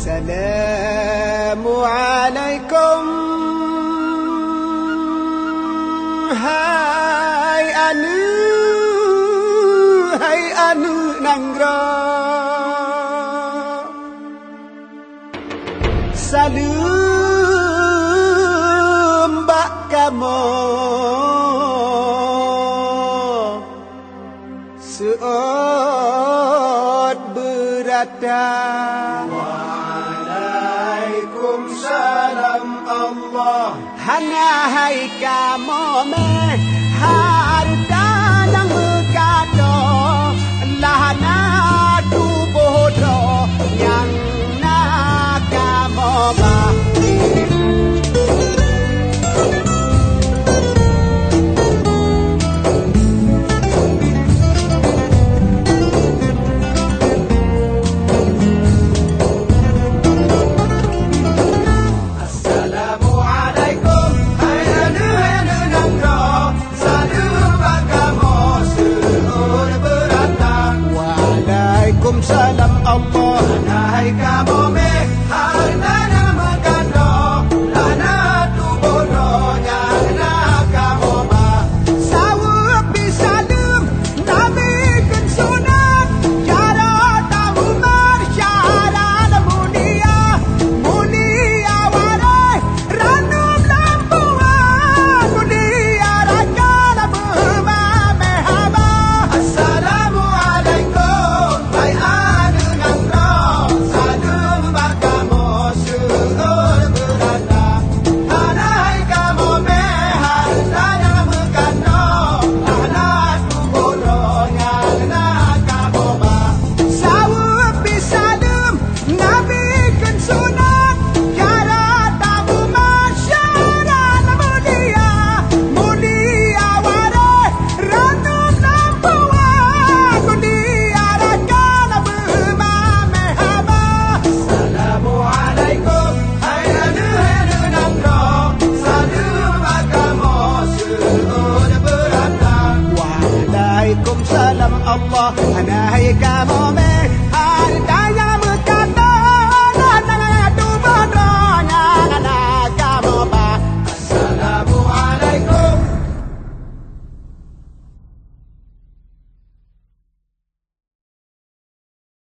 السلام عليكم هاي أنو هاي أنو نغرا سلام بكمو سؤال berata wow. Salam Allah. Hana hayka momen الله أنا هيك مؤمن